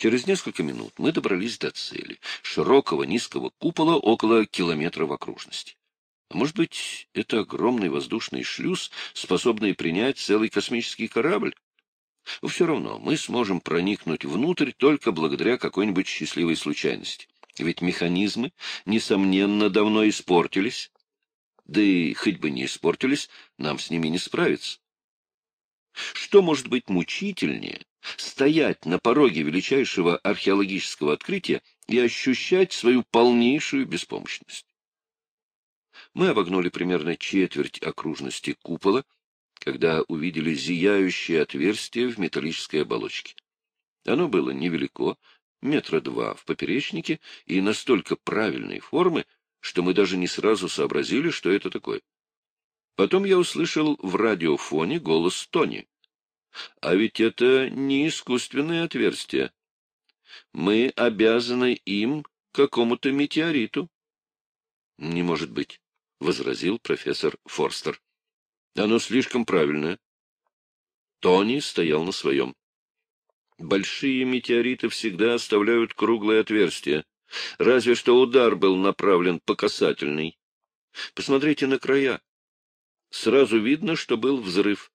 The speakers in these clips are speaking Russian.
Через несколько минут мы добрались до цели — широкого низкого купола около километра в окружности. А может быть, это огромный воздушный шлюз, способный принять целый космический корабль? Все равно мы сможем проникнуть внутрь только благодаря какой-нибудь счастливой случайности. Ведь механизмы, несомненно, давно испортились. Да и хоть бы не испортились, нам с ними не справиться. Что может быть мучительнее стоять на пороге величайшего археологического открытия и ощущать свою полнейшую беспомощность? Мы обогнули примерно четверть окружности купола, когда увидели зияющее отверстие в металлической оболочке. Оно было невелико, метра два в поперечнике и настолько правильной формы, что мы даже не сразу сообразили, что это такое. Потом я услышал в радиофоне голос Тони. А ведь это не искусственное отверстие. Мы обязаны им какому-то метеориту. — Не может быть, — возразил профессор Форстер. — Оно слишком правильное. Тони стоял на своем. Большие метеориты всегда оставляют круглое отверстие. Разве что удар был направлен по касательной. Посмотрите на края. Сразу видно, что был взрыв.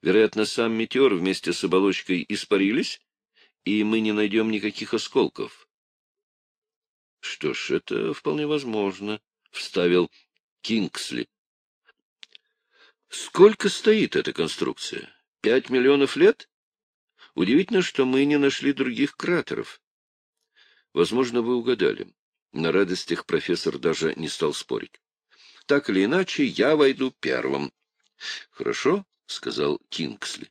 Вероятно, сам метеор вместе с оболочкой испарились, и мы не найдем никаких осколков. — Что ж, это вполне возможно, — вставил Кингсли. — Сколько стоит эта конструкция? Пять миллионов лет? Удивительно, что мы не нашли других кратеров. Возможно, вы угадали. На радостях профессор даже не стал спорить. Так или иначе, я войду первым. — Хорошо, — сказал Кингсли.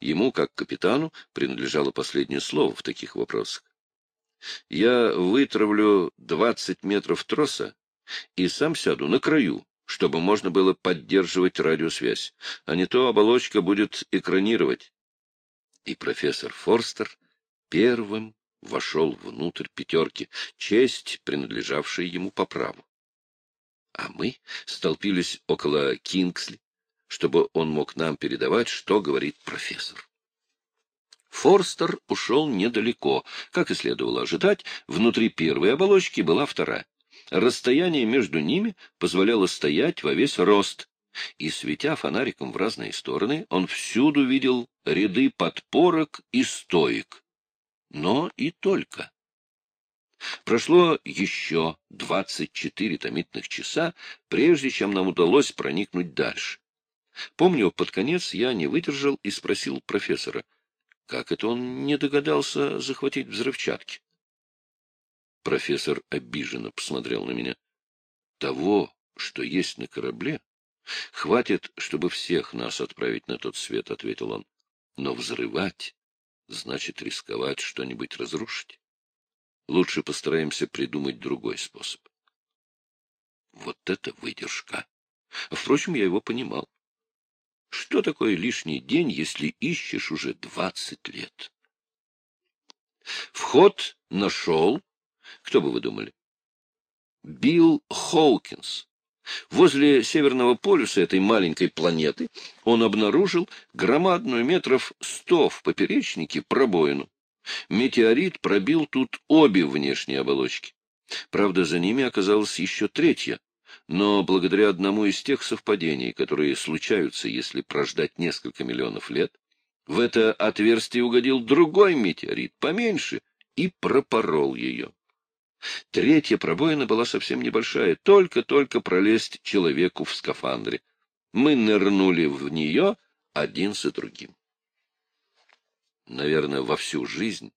Ему, как капитану, принадлежало последнее слово в таких вопросах. — Я вытравлю двадцать метров троса и сам сяду на краю, чтобы можно было поддерживать радиосвязь, а не то оболочка будет экранировать и профессор Форстер первым вошел внутрь пятерки, честь, принадлежавшая ему по праву. А мы столпились около Кингсли, чтобы он мог нам передавать, что говорит профессор. Форстер ушел недалеко. Как и следовало ожидать, внутри первой оболочки была вторая. Расстояние между ними позволяло стоять во весь рост, и, светя фонариком в разные стороны, он всюду видел ряды подпорок и стоек. Но и только. Прошло еще двадцать четыре томитных часа, прежде чем нам удалось проникнуть дальше. Помню, под конец я не выдержал и спросил профессора, как это он не догадался захватить взрывчатки. Профессор обиженно посмотрел на меня. Того, что есть на корабле, — Хватит, чтобы всех нас отправить на тот свет, — ответил он. — Но взрывать значит рисковать что-нибудь разрушить. Лучше постараемся придумать другой способ. Вот это выдержка! Впрочем, я его понимал. Что такое лишний день, если ищешь уже двадцать лет? Вход нашел. Кто бы вы думали? Билл Хоукинс, Возле северного полюса этой маленькой планеты он обнаружил громадную метров сто в поперечнике пробоину. Метеорит пробил тут обе внешние оболочки. Правда, за ними оказалась еще третья, но благодаря одному из тех совпадений, которые случаются, если прождать несколько миллионов лет, в это отверстие угодил другой метеорит, поменьше, и пропорол ее. Третья пробоина была совсем небольшая, только-только пролезть человеку в скафандре. Мы нырнули в нее один за другим. Наверное, во всю жизнь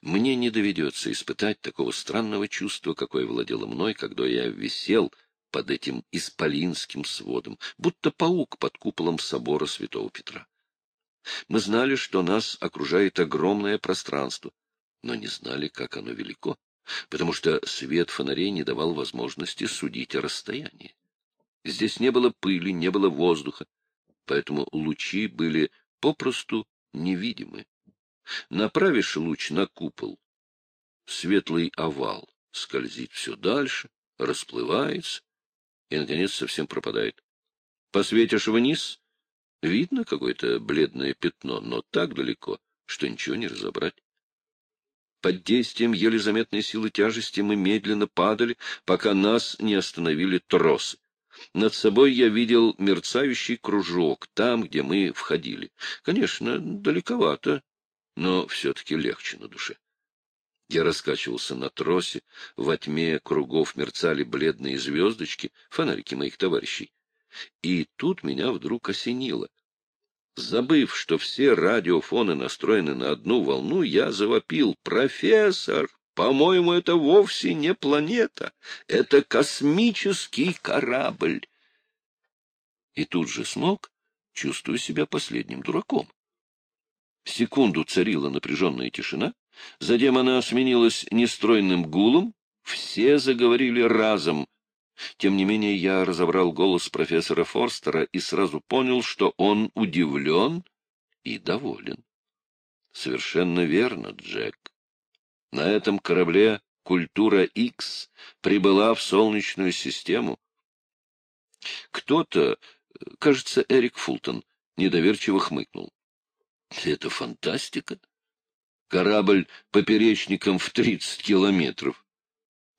мне не доведется испытать такого странного чувства, какое владело мной, когда я висел под этим исполинским сводом, будто паук под куполом собора святого Петра. Мы знали, что нас окружает огромное пространство, но не знали, как оно велико потому что свет фонарей не давал возможности судить о расстоянии. Здесь не было пыли, не было воздуха, поэтому лучи были попросту невидимы. Направишь луч на купол, светлый овал скользит все дальше, расплывается и, наконец, совсем пропадает. Посветишь вниз — видно какое-то бледное пятно, но так далеко, что ничего не разобрать. Под действием еле заметной силы тяжести мы медленно падали, пока нас не остановили тросы. Над собой я видел мерцающий кружок, там, где мы входили. Конечно, далековато, но все-таки легче на душе. Я раскачивался на тросе, во тьме кругов мерцали бледные звездочки, фонарики моих товарищей. И тут меня вдруг осенило. Забыв, что все радиофоны настроены на одну волну, я завопил «Профессор, по-моему, это вовсе не планета, это космический корабль!» И тут же смог, чувствуя себя последним дураком. Секунду царила напряженная тишина, затем она сменилась нестройным гулом, все заговорили разом. Тем не менее я разобрал голос профессора Форстера и сразу понял, что он удивлен и доволен. Совершенно верно, Джек. На этом корабле культура X прибыла в Солнечную систему. Кто-то, кажется, Эрик Фултон, недоверчиво хмыкнул. Это фантастика. Корабль поперечником в тридцать километров.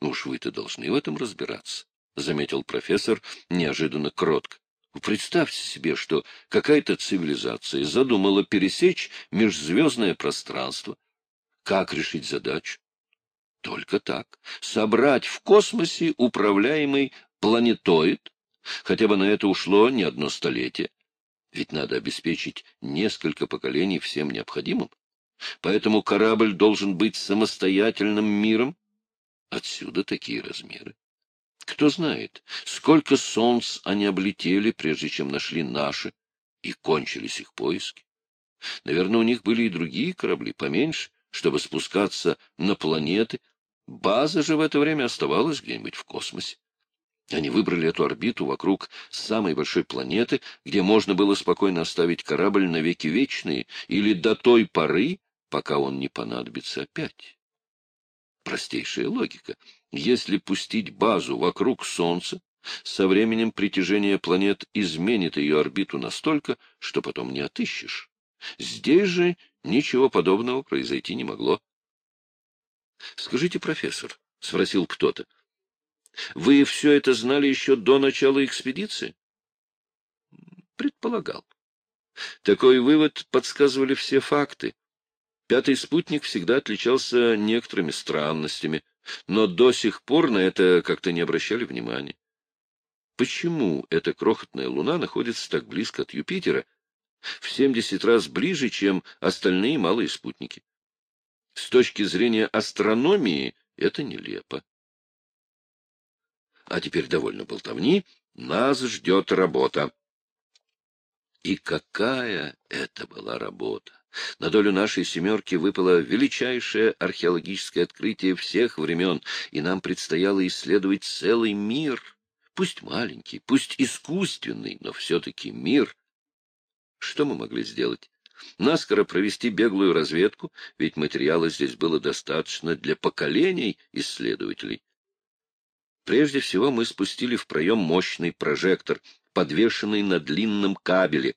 Ну уж вы-то должны в этом разбираться, — заметил профессор неожиданно кротко. Представьте себе, что какая-то цивилизация задумала пересечь межзвездное пространство. Как решить задачу? Только так. Собрать в космосе управляемый планетоид. Хотя бы на это ушло не одно столетие. Ведь надо обеспечить несколько поколений всем необходимым. Поэтому корабль должен быть самостоятельным миром. Отсюда такие размеры. Кто знает, сколько солнц они облетели, прежде чем нашли наши, и кончились их поиски. Наверное, у них были и другие корабли, поменьше, чтобы спускаться на планеты. База же в это время оставалась где-нибудь в космосе. Они выбрали эту орбиту вокруг самой большой планеты, где можно было спокойно оставить корабль на веки вечные или до той поры, пока он не понадобится опять. Простейшая логика. Если пустить базу вокруг Солнца, со временем притяжение планет изменит ее орбиту настолько, что потом не отыщешь. Здесь же ничего подобного произойти не могло. — Скажите, профессор, — спросил кто-то, — вы все это знали еще до начала экспедиции? Предполагал. Такой вывод подсказывали все факты. Пятый спутник всегда отличался некоторыми странностями, но до сих пор на это как-то не обращали внимания. Почему эта крохотная Луна находится так близко от Юпитера, в 70 раз ближе, чем остальные малые спутники? С точки зрения астрономии это нелепо. А теперь довольно болтовни, нас ждет работа. И какая это была работа! На долю нашей «семерки» выпало величайшее археологическое открытие всех времен, и нам предстояло исследовать целый мир, пусть маленький, пусть искусственный, но все-таки мир. Что мы могли сделать? Наскоро провести беглую разведку, ведь материала здесь было достаточно для поколений исследователей. Прежде всего мы спустили в проем мощный прожектор, подвешенный на длинном кабеле,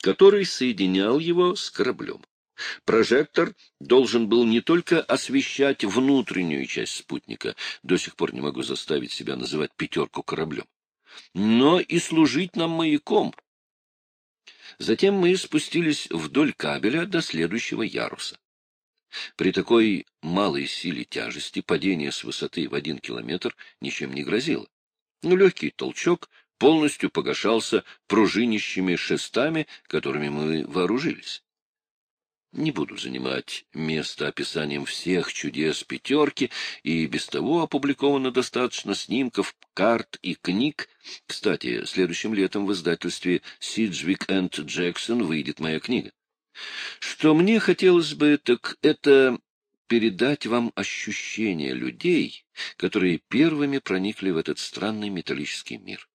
который соединял его с кораблем. Прожектор должен был не только освещать внутреннюю часть спутника, до сих пор не могу заставить себя называть пятерку кораблем, но и служить нам маяком. Затем мы спустились вдоль кабеля до следующего яруса. При такой малой силе тяжести падение с высоты в один километр ничем не грозило. Но легкий толчок полностью погашался пружинищими шестами, которыми мы вооружились. Не буду занимать место описанием всех чудес пятерки, и без того опубликовано достаточно снимков, карт и книг. Кстати, следующим летом в издательстве «Сиджвик энд Джексон» выйдет моя книга. Что мне хотелось бы, так это передать вам ощущения людей, которые первыми проникли в этот странный металлический мир.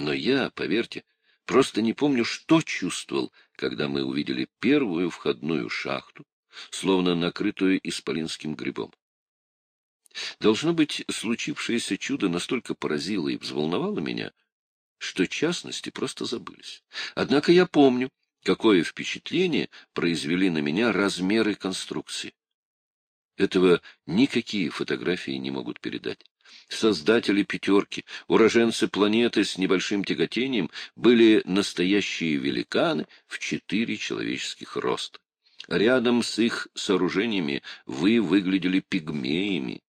Но я, поверьте, просто не помню, что чувствовал, когда мы увидели первую входную шахту, словно накрытую исполинским грибом. Должно быть, случившееся чудо настолько поразило и взволновало меня, что частности просто забылись. Однако я помню, какое впечатление произвели на меня размеры конструкции. Этого никакие фотографии не могут передать. Создатели «пятерки», уроженцы планеты с небольшим тяготением, были настоящие великаны в четыре человеческих роста. Рядом с их сооружениями вы выглядели пигмеями.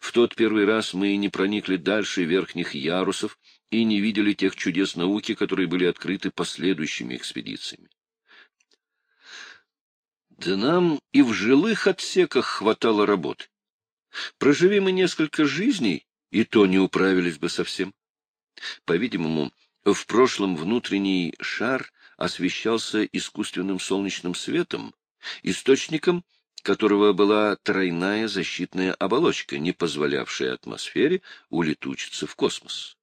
В тот первый раз мы не проникли дальше верхних ярусов и не видели тех чудес науки, которые были открыты последующими экспедициями. Да нам и в жилых отсеках хватало работы. Проживи мы несколько жизней, и то не управились бы совсем. По-видимому, в прошлом внутренний шар освещался искусственным солнечным светом, источником которого была тройная защитная оболочка, не позволявшая атмосфере улетучиться в космос.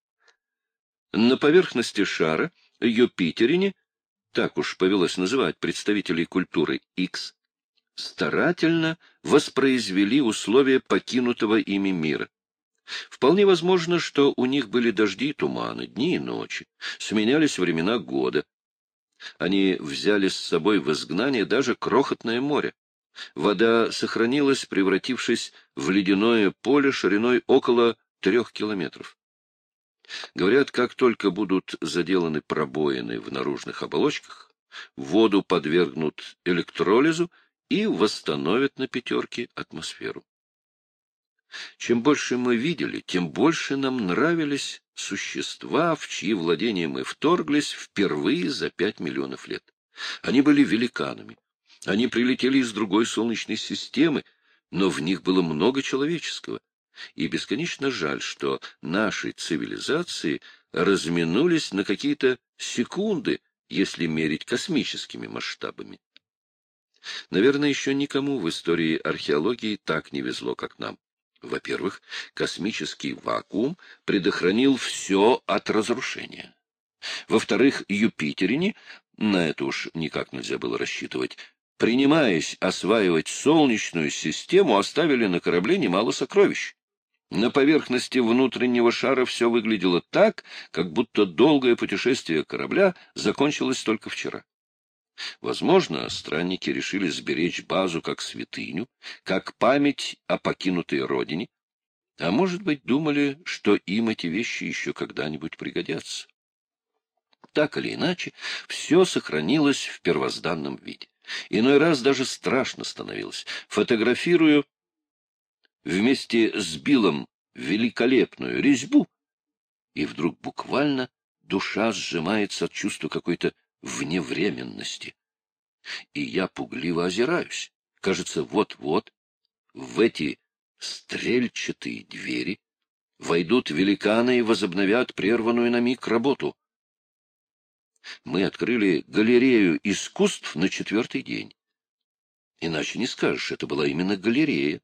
На поверхности шара Юпитерине, так уж повелось называть представителей культуры X, старательно воспроизвели условия покинутого ими мира. Вполне возможно, что у них были дожди и туманы, дни и ночи, сменялись времена года. Они взяли с собой в изгнание даже крохотное море. Вода сохранилась, превратившись в ледяное поле шириной около трех километров. Говорят, как только будут заделаны пробоины в наружных оболочках, воду подвергнут электролизу и восстановят на пятерке атмосферу. Чем больше мы видели, тем больше нам нравились существа, в чьи владения мы вторглись впервые за пять миллионов лет. Они были великанами. Они прилетели из другой солнечной системы, но в них было много человеческого. И бесконечно жаль, что наши цивилизации разминулись на какие-то секунды, если мерить космическими масштабами. Наверное, еще никому в истории археологии так не везло, как нам. Во-первых, космический вакуум предохранил все от разрушения. Во-вторых, Юпитерине, на это уж никак нельзя было рассчитывать, принимаясь осваивать Солнечную систему, оставили на корабле немало сокровищ. На поверхности внутреннего шара все выглядело так, как будто долгое путешествие корабля закончилось только вчера. Возможно, странники решили сберечь базу как святыню, как память о покинутой родине, а может быть, думали, что им эти вещи еще когда-нибудь пригодятся. Так или иначе, все сохранилось в первозданном виде. Иной раз даже страшно становилось. Фотографирую вместе с Биллом великолепную резьбу, и вдруг буквально душа сжимается от чувства какой-то вневременности. И я пугливо озираюсь. Кажется, вот-вот в эти стрельчатые двери войдут великаны и возобновят прерванную на миг работу. Мы открыли галерею искусств на четвертый день. Иначе не скажешь, это была именно галерея.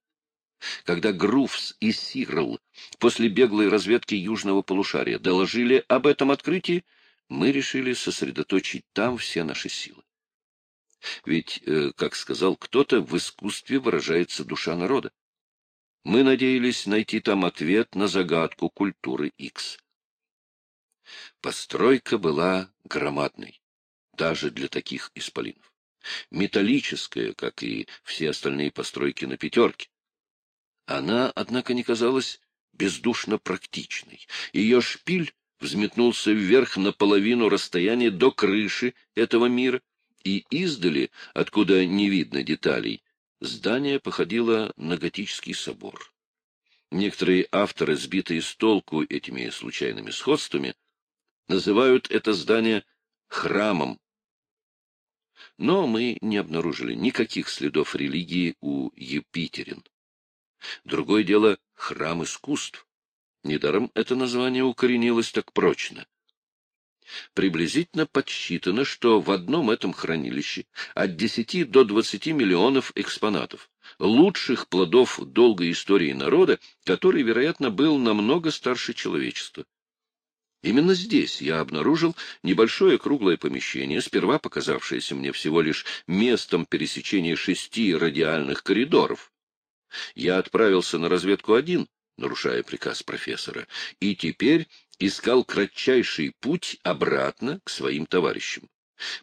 Когда Груфс и Сирл после беглой разведки южного полушария доложили об этом открытии, мы решили сосредоточить там все наши силы. Ведь, э, как сказал кто-то, в искусстве выражается душа народа. Мы надеялись найти там ответ на загадку культуры X. Постройка была громадной, даже для таких исполинов. Металлическая, как и все остальные постройки на пятерке. Она, однако, не казалась бездушно практичной. Ее шпиль взметнулся вверх на половину расстояния до крыши этого мира, и издали, откуда не видно деталей, здание походило на готический собор. Некоторые авторы, сбитые с толку этими случайными сходствами, называют это здание храмом. Но мы не обнаружили никаких следов религии у Юпитерин. Другое дело — храм искусств. Недаром это название укоренилось так прочно. Приблизительно подсчитано, что в одном этом хранилище от 10 до 20 миллионов экспонатов, лучших плодов долгой истории народа, который, вероятно, был намного старше человечества. Именно здесь я обнаружил небольшое круглое помещение, сперва показавшееся мне всего лишь местом пересечения шести радиальных коридоров. Я отправился на разведку один, нарушая приказ профессора, и теперь искал кратчайший путь обратно к своим товарищам.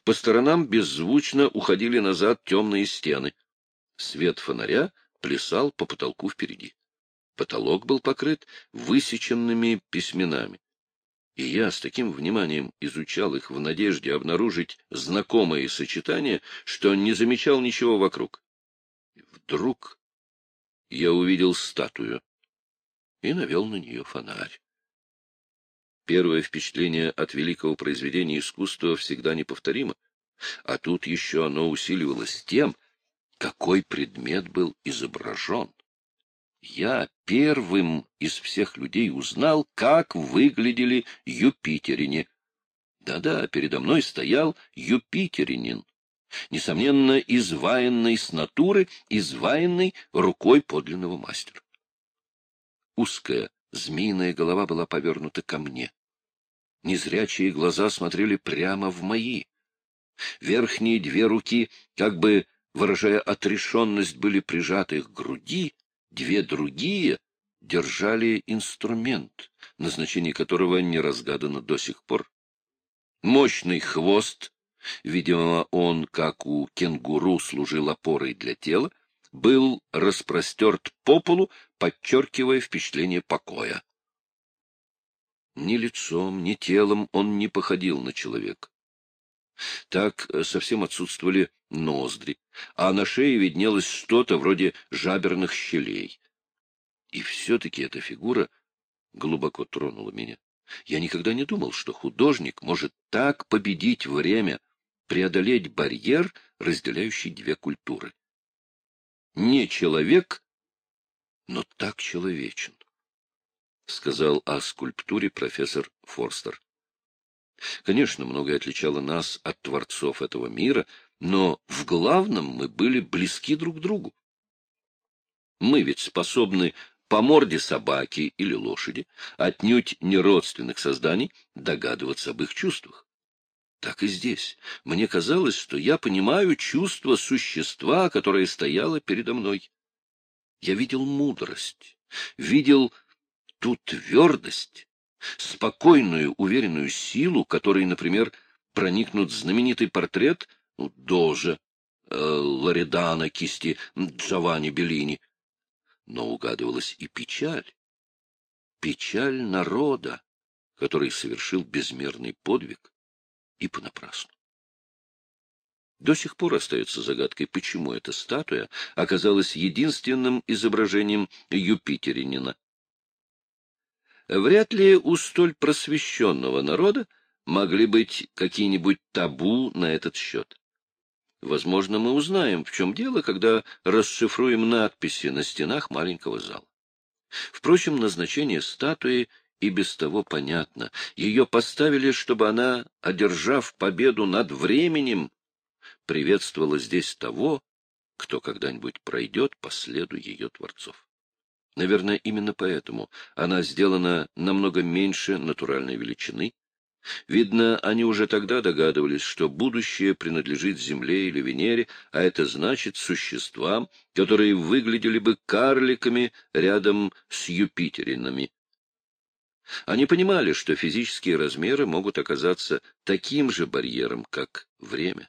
По сторонам беззвучно уходили назад темные стены. Свет фонаря плясал по потолку впереди. Потолок был покрыт высеченными письменами. И я с таким вниманием изучал их в надежде обнаружить знакомые сочетания, что не замечал ничего вокруг. Вдруг я увидел статую и навел на нее фонарь. Первое впечатление от великого произведения искусства всегда неповторимо, а тут еще оно усиливалось тем, какой предмет был изображен. Я первым из всех людей узнал, как выглядели юпитерине. Да-да, передо мной стоял юпитеринин, несомненно, изваянный с натуры, изваянный рукой подлинного мастера. Узкая, змеиная голова была повернута ко мне. Незрячие глаза смотрели прямо в мои. Верхние две руки, как бы выражая отрешенность, были прижаты к груди, две другие держали инструмент, назначение которого не разгадано до сих пор. Мощный хвост, видимо, он, как у кенгуру, служил опорой для тела, был распростерт по полу, подчеркивая впечатление покоя. Ни лицом, ни телом он не походил на человека. Так совсем отсутствовали ноздри, а на шее виднелось что-то вроде жаберных щелей. И все-таки эта фигура глубоко тронула меня. Я никогда не думал, что художник может так победить время, преодолеть барьер, разделяющий две культуры. Не человек, но так человечен, — сказал о скульптуре профессор Форстер. Конечно, многое отличало нас от творцов этого мира, но в главном мы были близки друг другу. Мы ведь способны по морде собаки или лошади, отнюдь не родственных созданий, догадываться об их чувствах. Так и здесь. Мне казалось, что я понимаю чувство существа, которое стояло передо мной. Я видел мудрость, видел ту твердость, спокойную, уверенную силу, которой, например, проникнут знаменитый портрет ну, Дожа, э, Лоредана кисти Джованни Беллини. Но угадывалась и печаль. Печаль народа, который совершил безмерный подвиг и понапрасну. До сих пор остается загадкой, почему эта статуя оказалась единственным изображением Юпитеринина. Вряд ли у столь просвещенного народа могли быть какие-нибудь табу на этот счет. Возможно, мы узнаем, в чем дело, когда расшифруем надписи на стенах маленького зала. Впрочем, назначение статуи и без того понятно. Ее поставили, чтобы она, одержав победу над временем, приветствовала здесь того, кто когда-нибудь пройдет по следу ее творцов. Наверное, именно поэтому она сделана намного меньше натуральной величины. Видно, они уже тогда догадывались, что будущее принадлежит Земле или Венере, а это значит существам, которые выглядели бы карликами рядом с Юпитеринами. Они понимали, что физические размеры могут оказаться таким же барьером, как время.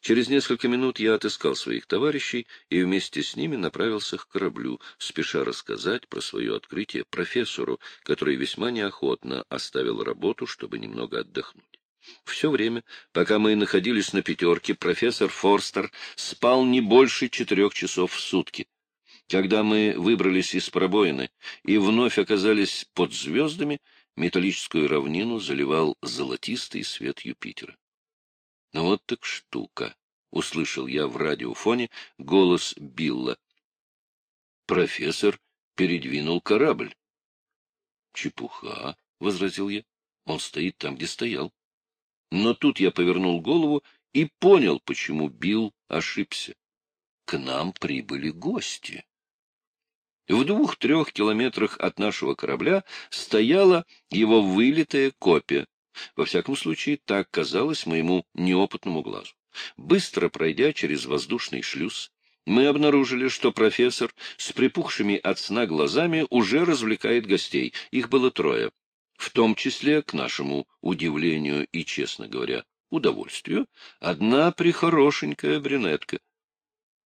Через несколько минут я отыскал своих товарищей и вместе с ними направился к кораблю, спеша рассказать про свое открытие профессору, который весьма неохотно оставил работу, чтобы немного отдохнуть. Все время, пока мы находились на пятерке, профессор Форстер спал не больше четырех часов в сутки. Когда мы выбрались из пробоины и вновь оказались под звездами, металлическую равнину заливал золотистый свет Юпитера. Ну вот так штука, — услышал я в радиофоне голос Билла. Профессор передвинул корабль. — Чепуха, — возразил я. Он стоит там, где стоял. Но тут я повернул голову и понял, почему Билл ошибся. К нам прибыли гости. В двух-трех километрах от нашего корабля стояла его вылитая копия. Во всяком случае, так казалось моему неопытному глазу. Быстро пройдя через воздушный шлюз, мы обнаружили, что профессор с припухшими от сна глазами уже развлекает гостей. Их было трое. В том числе, к нашему удивлению и, честно говоря, удовольствию, одна прихорошенькая брюнетка.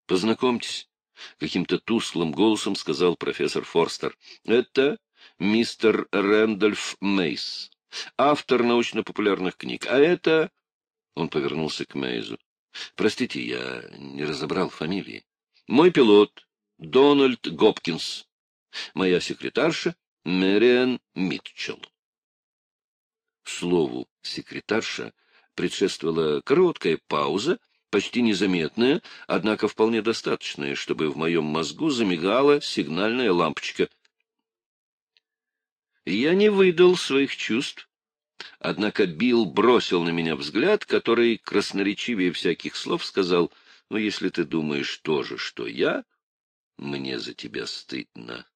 Познакомьтесь, — каким-то тусклым голосом сказал профессор Форстер. — Это мистер Рэндольф Мейс, автор научно-популярных книг. А это... Он повернулся к Мейзу. — Простите, я не разобрал фамилии. Мой пилот Дональд Гопкинс. Моя секретарша Мэриан Митчелл. Слову «секретарша» предшествовала короткая пауза, почти незаметная, однако вполне достаточная, чтобы в моем мозгу замигала сигнальная лампочка. Я не выдал своих чувств, однако Билл бросил на меня взгляд, который красноречивее всяких слов сказал, «Ну, если ты думаешь то же, что я, мне за тебя стыдно».